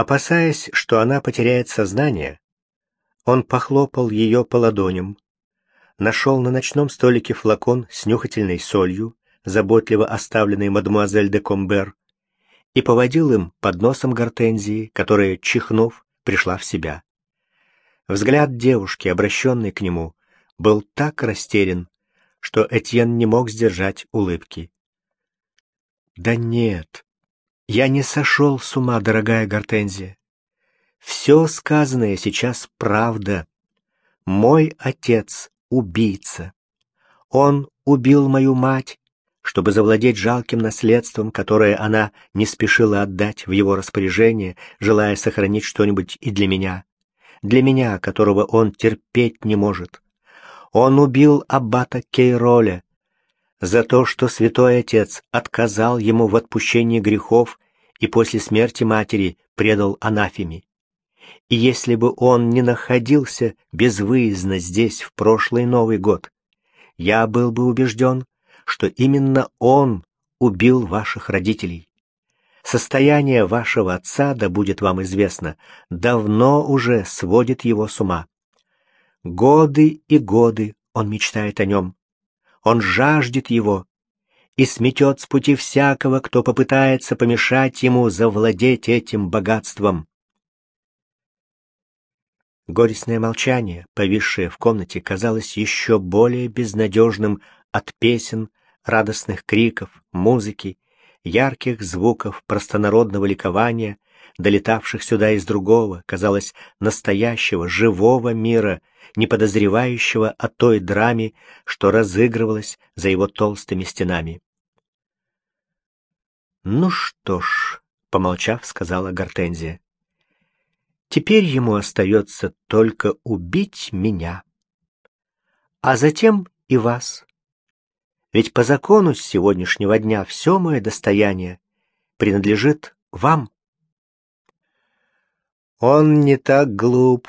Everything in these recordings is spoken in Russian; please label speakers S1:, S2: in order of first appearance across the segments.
S1: Опасаясь, что она потеряет сознание, он похлопал ее по ладоням, нашел на ночном столике флакон с нюхательной солью, заботливо оставленный мадемуазель де Комбер, и поводил им под носом гортензии, которая, чихнув, пришла в себя. Взгляд девушки, обращенный к нему, был так растерян, что Этьен не мог сдержать улыбки. «Да нет, я не сошел с ума, дорогая Гортензия. Все сказанное сейчас правда. Мой отец — убийца. Он убил мою мать, чтобы завладеть жалким наследством, которое она не спешила отдать в его распоряжение, желая сохранить что-нибудь и для меня. Для меня, которого он терпеть не может. Он убил аббата Кейроля за то, что святой отец отказал ему в отпущении грехов и после смерти матери предал анафеме. И если бы он не находился безвыездно здесь в прошлый Новый год, я был бы убежден, что именно он убил ваших родителей. Состояние вашего отца, да будет вам известно, давно уже сводит его с ума. Годы и годы он мечтает о нем. Он жаждет его и сметет с пути всякого, кто попытается помешать ему завладеть этим богатством. Горестное молчание, повисшее в комнате, казалось еще более безнадежным от песен, радостных криков, музыки, ярких звуков простонародного ликования, долетавших сюда из другого, казалось, настоящего, живого мира, не подозревающего о той драме, что разыгрывалась за его толстыми стенами. «Ну что ж», — помолчав, сказала Гортензия, — «теперь ему остается только убить меня, а затем и вас. Ведь по закону с сегодняшнего дня все мое достояние принадлежит вам». Он не так глуп,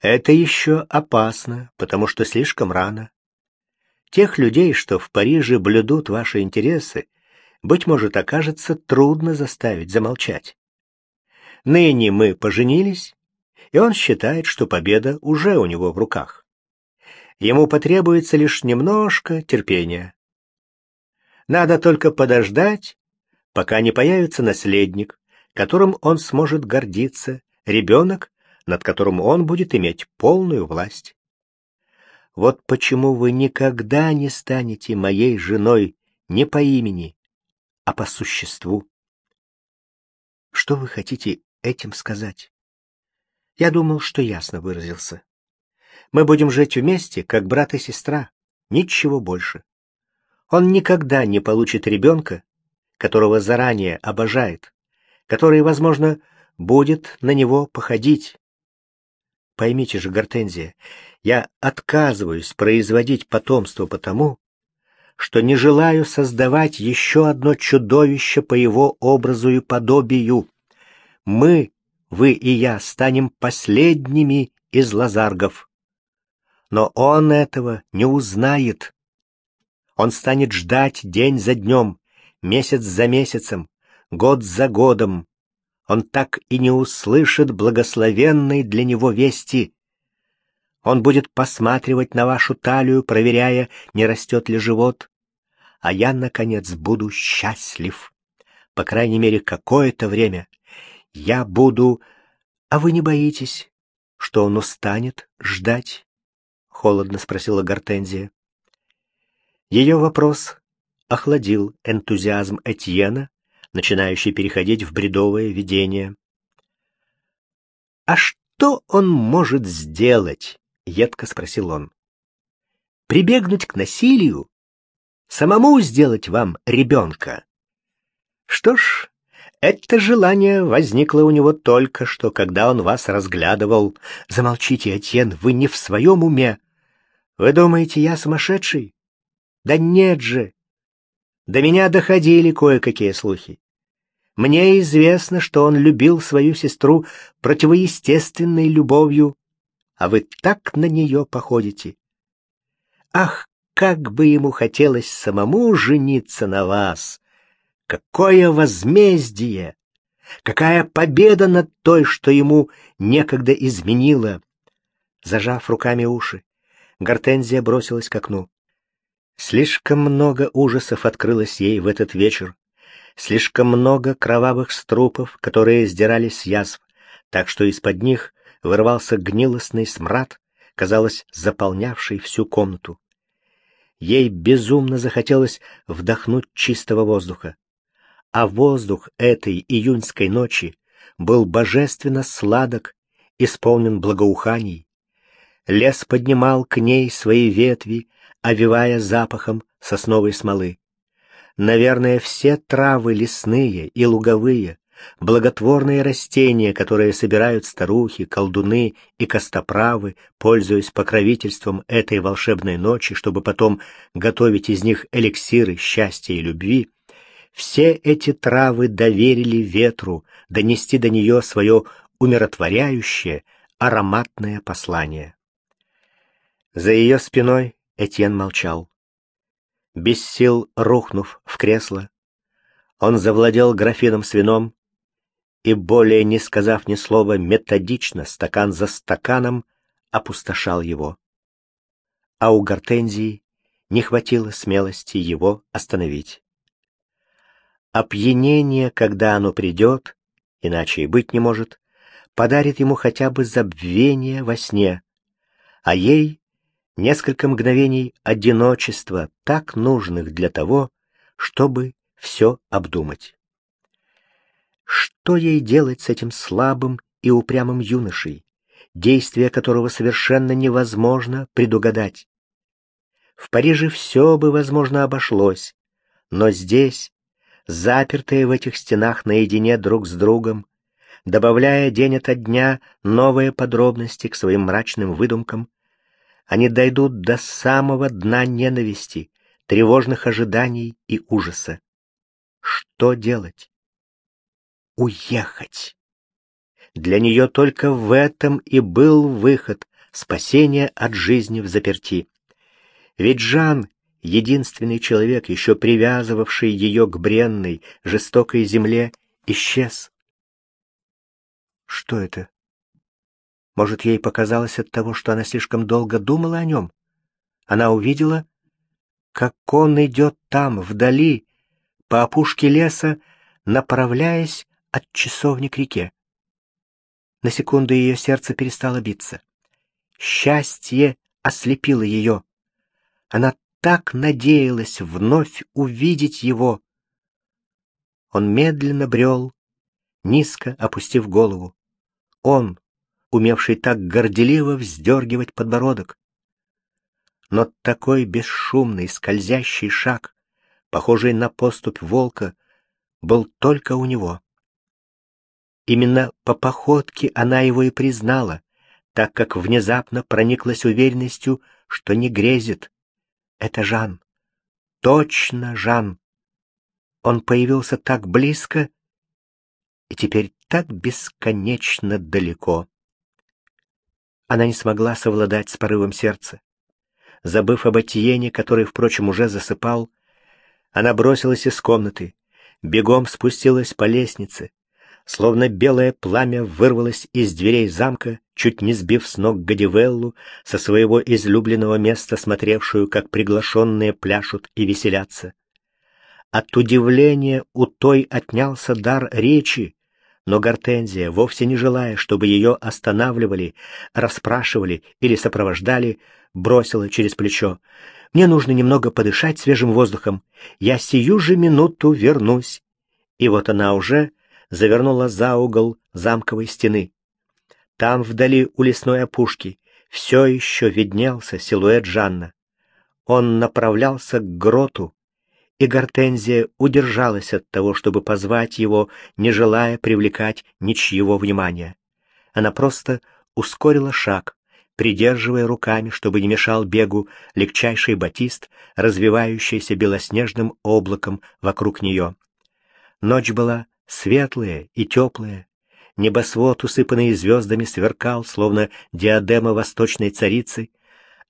S1: это еще опасно, потому что слишком рано. Тех людей, что в Париже блюдут ваши интересы, быть может, окажется трудно заставить замолчать. Ныне мы поженились, и он считает, что победа уже у него в руках. Ему потребуется лишь немножко терпения. Надо только подождать, пока не появится наследник, которым он сможет гордиться, ребенок, над которым он будет иметь полную власть. Вот почему вы никогда не станете моей женой не по имени, а по существу. Что вы хотите этим сказать? Я думал, что ясно выразился. Мы будем жить вместе, как брат и сестра, ничего больше. Он никогда не получит ребенка, которого заранее обожает, который, возможно, будет на него походить. Поймите же, Гортензия, я отказываюсь производить потомство потому, что не желаю создавать еще одно чудовище по его образу и подобию. Мы, вы и я, станем последними из лазаргов. Но он этого не узнает. Он станет ждать день за днем, месяц за месяцем, год за годом, он так и не услышит благословенной для него вести. Он будет посматривать на вашу талию, проверяя, не растет ли живот. А я, наконец, буду счастлив. По крайней мере, какое-то время. Я буду... А вы не боитесь, что он устанет ждать? Холодно спросила Гортензия. Ее вопрос охладил энтузиазм Этьена, начинающий переходить в бредовое видение. «А что он может сделать?» — едко спросил он. «Прибегнуть к насилию? Самому сделать вам ребенка?» «Что ж, это желание возникло у него только что, когда он вас разглядывал. Замолчите, Этьен, вы не в своем уме. Вы думаете, я сумасшедший? Да нет же. До меня доходили кое-какие слухи. Мне известно, что он любил свою сестру противоестественной любовью, а вы так на нее походите. Ах, как бы ему хотелось самому жениться на вас! Какое возмездие! Какая победа над той, что ему некогда изменила! Зажав руками уши, Гортензия бросилась к окну. Слишком много ужасов открылось ей в этот вечер. Слишком много кровавых струпов, которые сдирались с язв, так что из-под них вырвался гнилостный смрад, казалось, заполнявший всю комнату. Ей безумно захотелось вдохнуть чистого воздуха. А воздух этой июньской ночи был божественно сладок, исполнен благоуханий. Лес поднимал к ней свои ветви, овивая запахом сосновой смолы. Наверное, все травы лесные и луговые, благотворные растения, которые собирают старухи, колдуны и костоправы, пользуясь покровительством этой волшебной ночи, чтобы потом готовить из них эликсиры счастья и любви, все эти травы доверили ветру донести до нее свое умиротворяющее, ароматное послание. За ее спиной Этьен молчал. Без сил рухнув в кресло, он завладел графином с вином и, более не сказав ни слова, методично, стакан за стаканом, опустошал его. А у Гортензии не хватило смелости его остановить. Опьянение, когда оно придет, иначе и быть не может, подарит ему хотя бы забвение во сне, а ей несколько мгновений одиночества, так нужных для того, чтобы все обдумать. Что ей делать с этим слабым и упрямым юношей, действия которого совершенно невозможно предугадать? В Париже все бы, возможно, обошлось, но здесь, запертые в этих стенах наедине друг с другом, добавляя день ото дня новые подробности к своим мрачным выдумкам, они дойдут до самого дна ненависти, тревожных ожиданий и ужаса. Что делать? Уехать. Для нее только в этом и был выход, спасение от жизни в заперти. Ведь Жан, единственный человек, еще привязывавший ее к бренной, жестокой земле, исчез. Что это? Может, ей показалось от того, что она слишком долго думала о нем? Она увидела, как он идет там, вдали, по опушке леса, направляясь от часовни к реке. На секунду ее сердце перестало биться. Счастье ослепило ее. Она так надеялась вновь увидеть его. Он медленно брел, низко опустив голову. Он, умевший так горделиво вздергивать подбородок. Но такой бесшумный скользящий шаг, похожий на поступь волка, был только у него. Именно по походке она его и признала, так как внезапно прониклась уверенностью, что не грезит. Это Жан. Точно Жан. Он появился так близко и теперь так бесконечно далеко. Она не смогла совладать с порывом сердца. Забыв об Атиене, который, впрочем, уже засыпал, она бросилась из комнаты, бегом спустилась по лестнице, словно белое пламя вырвалось из дверей замка, чуть не сбив с ног Гадивеллу, со своего излюбленного места смотревшую, как приглашенные пляшут и веселятся. От удивления у той отнялся дар речи, но Гортензия, вовсе не желая, чтобы ее останавливали, расспрашивали или сопровождали, бросила через плечо. «Мне нужно немного подышать свежим воздухом. Я сию же минуту вернусь». И вот она уже завернула за угол замковой стены. Там, вдали у лесной опушки, все еще виднелся силуэт Жанна. Он направлялся к гроту, и Гортензия удержалась от того, чтобы позвать его, не желая привлекать ничьего внимания. Она просто ускорила шаг, придерживая руками, чтобы не мешал бегу легчайший батист, развивающийся белоснежным облаком вокруг нее. Ночь была светлая и теплая. Небосвод, усыпанный звездами, сверкал, словно диадема восточной царицы,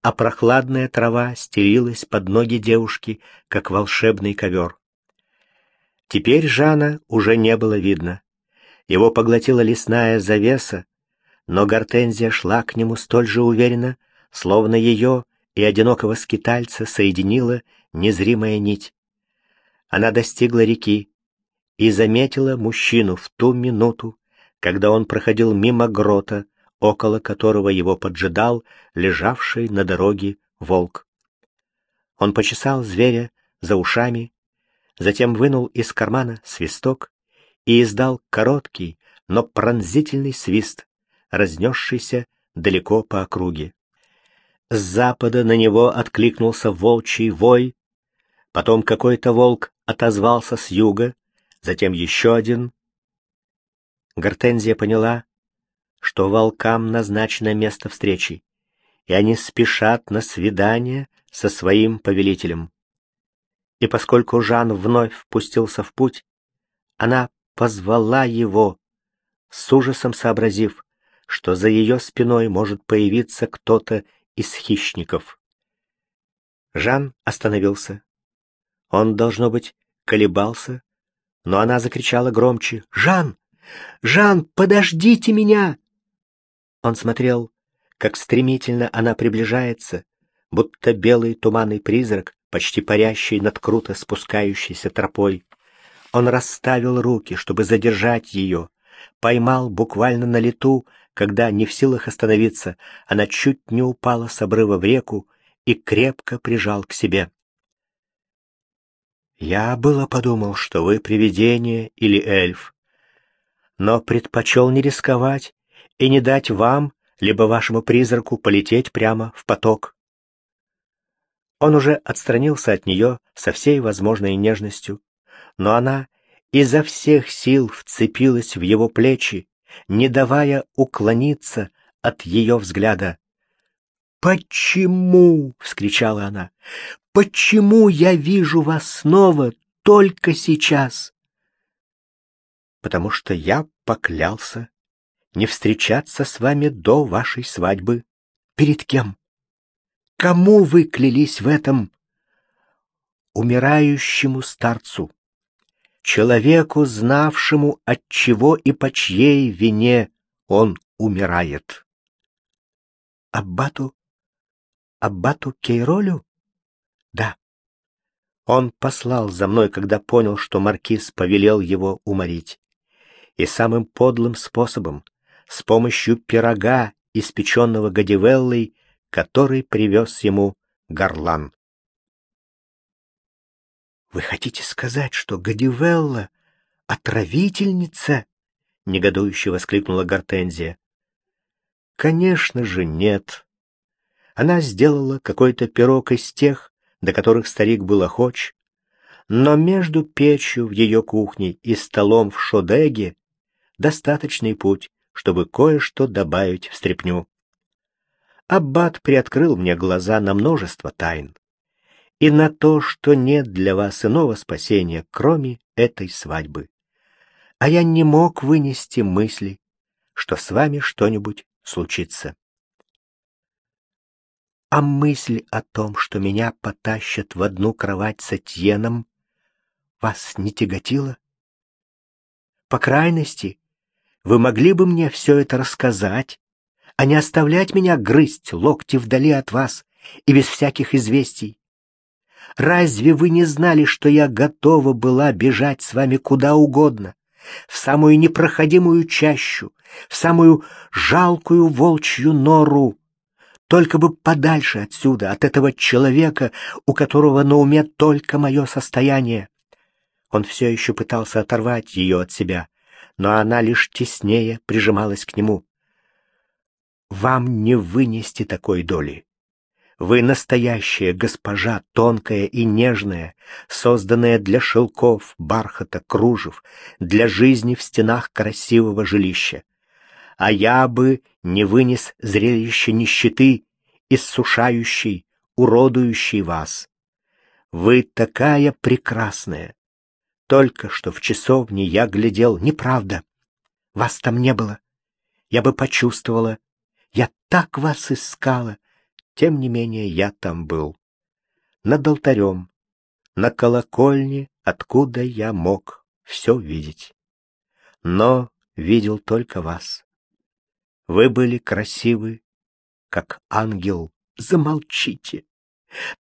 S1: а прохладная трава стелилась под ноги девушки, как волшебный ковер. Теперь Жана уже не было видно. Его поглотила лесная завеса, но гортензия шла к нему столь же уверенно, словно ее и одинокого скитальца соединила незримая нить. Она достигла реки и заметила мужчину в ту минуту, когда он проходил мимо грота, около которого его поджидал лежавший на дороге волк. Он почесал зверя за ушами, затем вынул из кармана свисток и издал короткий, но пронзительный свист, разнесшийся далеко по округе. С запада на него откликнулся волчий вой, потом какой-то волк отозвался с юга, затем еще один. Гортензия поняла, что волкам назначено место встречи, и они спешат на свидание со своим повелителем. И поскольку Жан вновь впустился в путь, она позвала его, с ужасом сообразив, что за ее спиной может появиться кто-то из хищников. Жан остановился. Он, должно быть, колебался, но она закричала громче. «Жан! Жан, подождите меня!» Он смотрел, как стремительно она приближается, будто белый туманный призрак, почти парящий над круто спускающейся тропой. Он расставил руки, чтобы задержать ее, поймал буквально на лету, когда, не в силах остановиться, она чуть не упала с обрыва в реку и крепко прижал к себе. «Я было подумал, что вы привидение или эльф, но предпочел не рисковать и не дать вам, либо вашему призраку полететь прямо в поток». Он уже отстранился от нее со всей возможной нежностью, но она изо всех сил вцепилась в его плечи, не давая уклониться от ее взгляда. «Почему?» — вскричала она. «Почему я вижу вас снова только сейчас?» «Потому что я поклялся не встречаться с вами до вашей свадьбы. Перед кем? Кому вы клялись в этом?» «Умирающему старцу» человеку, знавшему, от чего и по чьей вине он умирает. Аббату? Аббату Кейролю? Да. Он послал за мной, когда понял, что маркиз повелел его уморить. И самым подлым способом, с помощью пирога, испеченного Гадивеллой, который привез ему горлан. Вы хотите сказать, что Гадивелла — отравительница? — негодующе воскликнула Гортензия. Конечно же, нет. Она сделала какой-то пирог из тех, до которых старик был охоч, но между печью в ее кухне и столом в Шодеге достаточный путь, чтобы кое-что добавить в стряпню. Аббат приоткрыл мне глаза на множество тайн и на то, что нет для вас иного спасения, кроме этой свадьбы. А я не мог вынести мысли, что с вами что-нибудь случится. А мысль о том, что меня потащат в одну кровать с Этьеном, вас не тяготила? По крайности, вы могли бы мне все это рассказать, а не оставлять меня грызть локти вдали от вас и без всяких известий. Разве вы не знали, что я готова была бежать с вами куда угодно, в самую непроходимую чащу, в самую жалкую волчью нору, только бы подальше отсюда, от этого человека, у которого на уме только мое состояние. Он все еще пытался оторвать ее от себя, но она лишь теснее прижималась к нему. «Вам не вынести такой доли. Вы настоящая госпожа, тонкая и нежная, созданная для шелков, бархата, кружев, для жизни в стенах красивого жилища. А я бы не вынес зрелище нищеты, иссушающей, уродующей вас. Вы такая прекрасная. Только что в часовне я глядел, неправда. Вас там не было. Я бы почувствовала. Я так вас искала тем не менее, я там был. Над алтарем, на колокольне, откуда я мог все видеть. Но видел только вас. Вы были красивы, как ангел. Замолчите!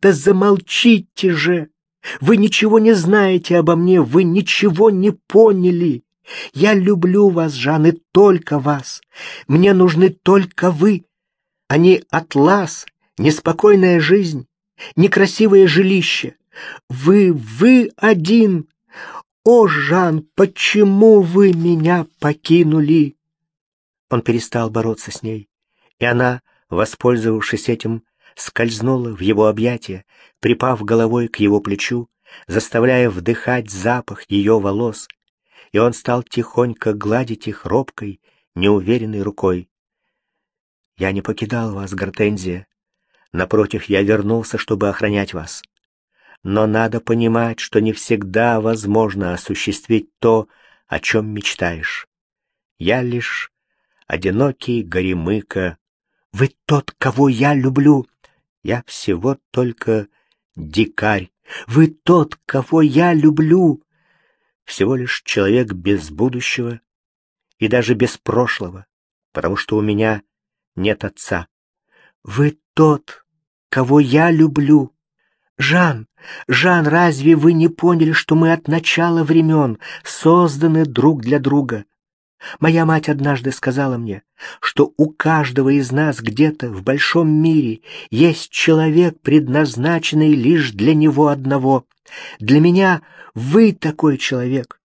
S1: Да замолчите же! Вы ничего не знаете обо мне, вы ничего не поняли. Я люблю вас, Жан, и только вас. Мне нужны только вы, а не атлас, неспокойная жизнь, некрасивое жилище. Вы, вы один. О, Жан, почему вы меня покинули? Он перестал бороться с ней, и она, воспользовавшись этим, скользнула в его объятия, припав головой к его плечу, заставляя вдыхать запах ее волос, и он стал тихонько гладить их робкой, неуверенной рукой. «Я не покидал вас, Гортензия. Напротив, я вернулся, чтобы охранять вас. Но надо понимать, что не всегда возможно осуществить то, о чем мечтаешь. Я лишь одинокий горемыка. Вы тот, кого я люблю. Я всего только дикарь. Вы тот, кого я люблю. Всего лишь человек без будущего и даже без прошлого, потому что у меня нет отца. Вы тот, кого я люблю. Жан, Жан, разве вы не поняли, что мы от начала времен созданы друг для друга? Моя мать однажды сказала мне, что у каждого из нас где-то в большом мире есть человек, предназначенный лишь для него одного. Для меня вы такой человек.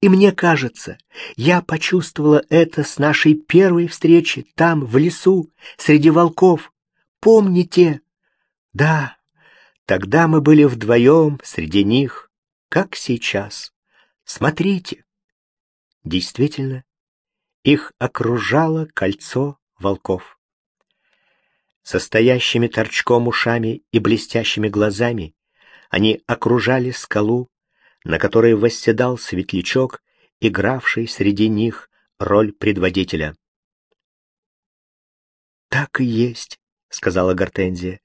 S1: И мне кажется, я почувствовала это с нашей первой встречи там, в лесу, среди волков. Помните? Да, тогда мы были вдвоем среди них, как сейчас. Смотрите. Действительно, их окружало кольцо волков. Состоящими торчком ушами и блестящими глазами они окружали скалу, на которой восседал светлячок, игравший среди них роль предводителя. «Так и есть», — сказала Гортензия.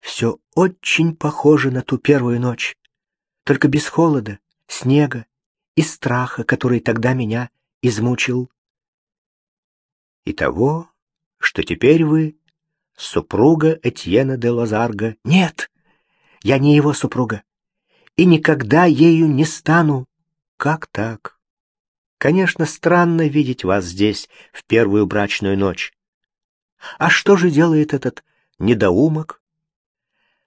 S1: «Все очень похоже на ту первую ночь, только без холода, снега и страха, который тогда меня измучил и того, что теперь вы супруга Этьена де Лазарга. Нет, я не его супруга, и никогда ею не стану. Как так? Конечно, странно видеть вас здесь в первую брачную ночь. А что же делает этот недоумок?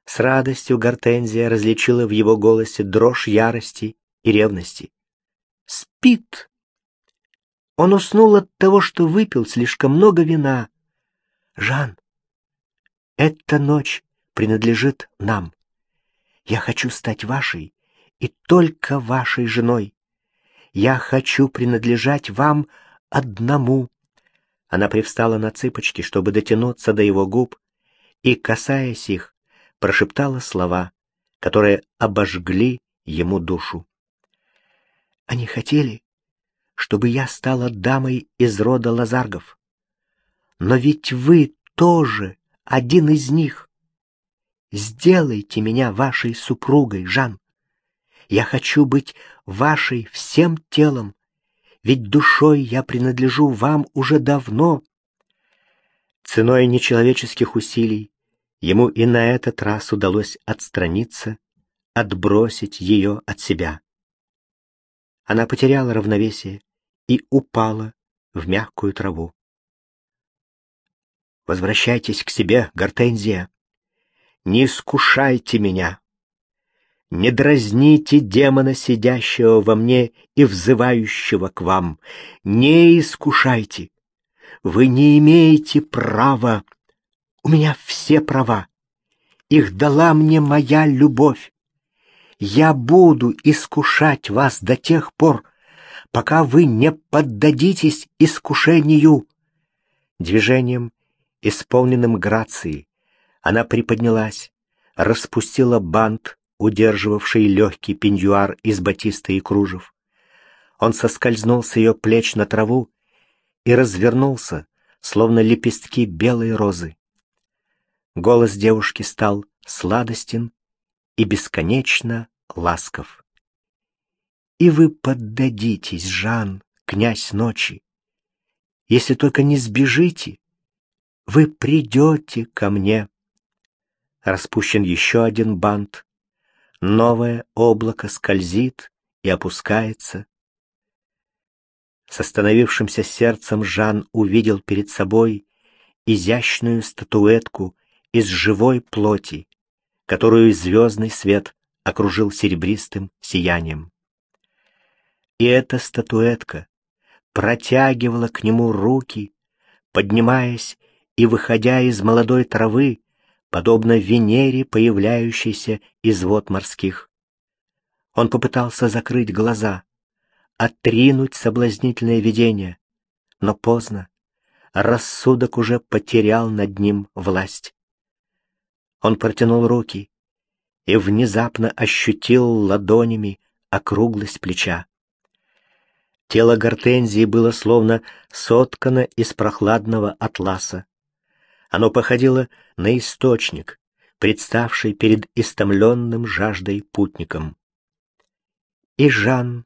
S1: С радостью Гортензия различила в его голосе дрожь ярости и ревности. Спит, он уснул от того, что выпил слишком много вина. Жан, эта ночь принадлежит нам. Я хочу стать вашей и только вашей женой. Я хочу принадлежать вам одному. Она привстала на цыпочки, чтобы дотянуться до его губ, и, касаясь их, прошептала слова, которые обожгли ему душу. Они хотели, чтобы я стала дамой из рода Лазаргов. Но ведь вы тоже один из них. Сделайте меня вашей супругой, Жан. Я хочу быть вашей всем телом, ведь душой я принадлежу вам уже давно. Ценой нечеловеческих усилий ему и на этот раз удалось отстраниться, отбросить ее от себя. Она потеряла равновесие, и упала в мягкую траву. Возвращайтесь к себе, Гортензия. Не искушайте меня. Не дразните демона, сидящего во мне и взывающего к вам. Не искушайте. Вы не имеете права. У меня все права. Их дала мне моя любовь. Я буду искушать вас до тех пор, пока вы не поддадитесь искушению. Движением, исполненным грацией, она приподнялась, распустила бант, удерживавший легкий пеньюар из батиста и кружев. Он соскользнул с ее плеч на траву и развернулся, словно лепестки белой розы. Голос девушки стал сладостен и бесконечно ласков. И вы поддадитесь, Жан, князь ночи. Если только не сбежите, вы придете ко мне. Распущен еще один бант. Новое облако скользит и опускается. С остановившимся сердцем Жан увидел перед собой изящную статуэтку из живой плоти, которую звездный свет окружил серебристым сиянием. И эта статуэтка протягивала к нему руки, поднимаясь и выходя из молодой травы, подобно Венере, появляющейся из вод морских. Он попытался закрыть глаза, отринуть соблазнительное видение, но поздно. Рассудок уже потерял над ним власть. Он протянул руки и внезапно ощутил ладонями округлость плеча. Тело гортензии было словно соткано из прохладного атласа. Оно походило на источник, представший перед истомленным жаждой путником. И Жан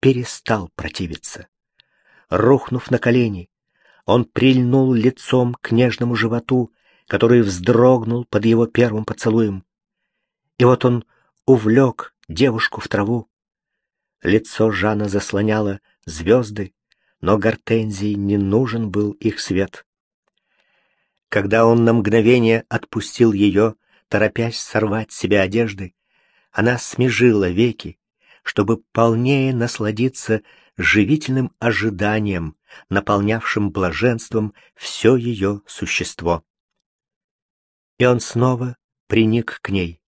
S1: перестал противиться. Рухнув на колени, он прильнул лицом к нежному животу, который вздрогнул под его первым поцелуем. И вот он увлек девушку в траву. Лицо Жана заслоняло звезды, но Гортензии не нужен был их свет. Когда он на мгновение отпустил ее, торопясь сорвать с себя одежды, она смежила веки, чтобы полнее насладиться живительным ожиданием, наполнявшим блаженством все ее существо. И он снова приник к ней.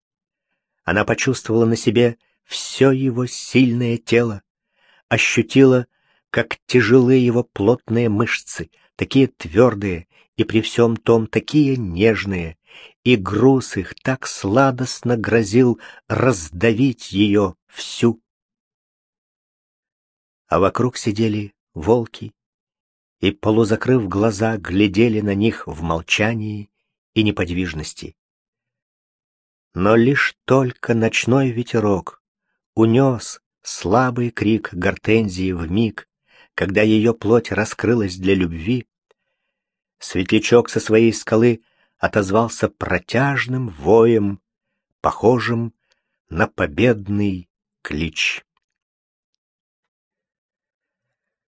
S1: Она почувствовала на себе все его сильное тело, ощутила, как тяжелы его плотные мышцы, такие твердые и при всем том такие нежные, и груз их так сладостно грозил раздавить ее всю. А вокруг сидели волки и, полузакрыв глаза, глядели на них в молчании и неподвижности. Но лишь только ночной ветерок унес слабый крик гортензии в миг, когда ее плоть раскрылась для любви, светлячок со своей скалы отозвался протяжным воем, похожим на победный клич.